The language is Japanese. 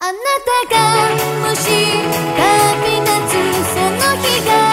あなたがもし旅立つその日が